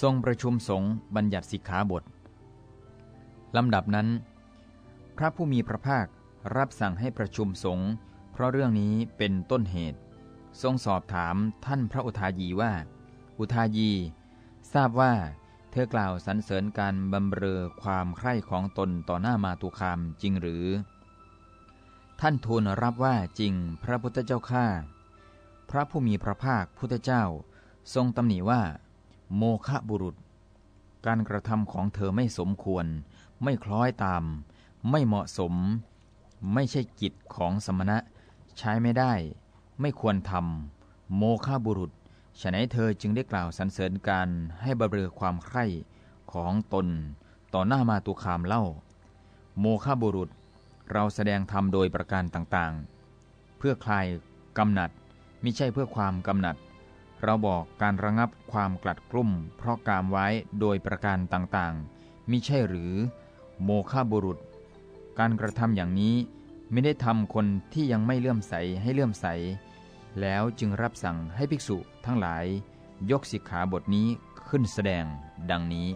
ทรงประชุมสงฆ์บัญญัติสิกขาบทลำดับนั้น พระผู้มีพระภาครับสั่งให้ประชุมสงฆ์เพราะเรื่องนี้เป็นต้นเหตุ ทรงสอบถามท่านพระอุทายีว่า อุทายี ทราบว่า เธอกล่าวสรรเสริญการบำเรอความใคร่ของตนต่อหน้ามาตุคามจริงหรือ ท่านทูลรับว่าจริงพระพุทธเจ้าข้าพระผู้มีพระภาคพุทธเจ้า ทรงตำหนิว่า โมฆะบุรุษ การกระทำของเธอไม่สมควร ไม่คล้อยตาม ไม่เหมาะสม ไม่ใช่กิจของสมณะ ใช้ไม่ได้ ไม่ควรทำโมฆะบุรุษฉะนั้นเธอจึงได้กล่าวสรรเสริญการให้บรเรือความใคร่ของตน ต่อหน้ามาตุคามเล่า โมฆะบุรุษ เราแสดงธรรมโดยประการต่างๆ เพื่อคลายกำหนัดมิใช่เพื่อความกำหนัด เราบอกการระงับความกลัดกลุ่ม เพราะกามไว้โดยประการต่างๆมิใช่หรือ โมฆะบุรุษ การกระทำอย่างนี้ไม่ได้ทำคนที่ยังไม่เลื่อมใสให้เลื่อมใส แล้วจึงรับสั่งให้ภิกษุทั้งหลาย ยกสิกขาบทนี้ขึ้นแสดงดังนี้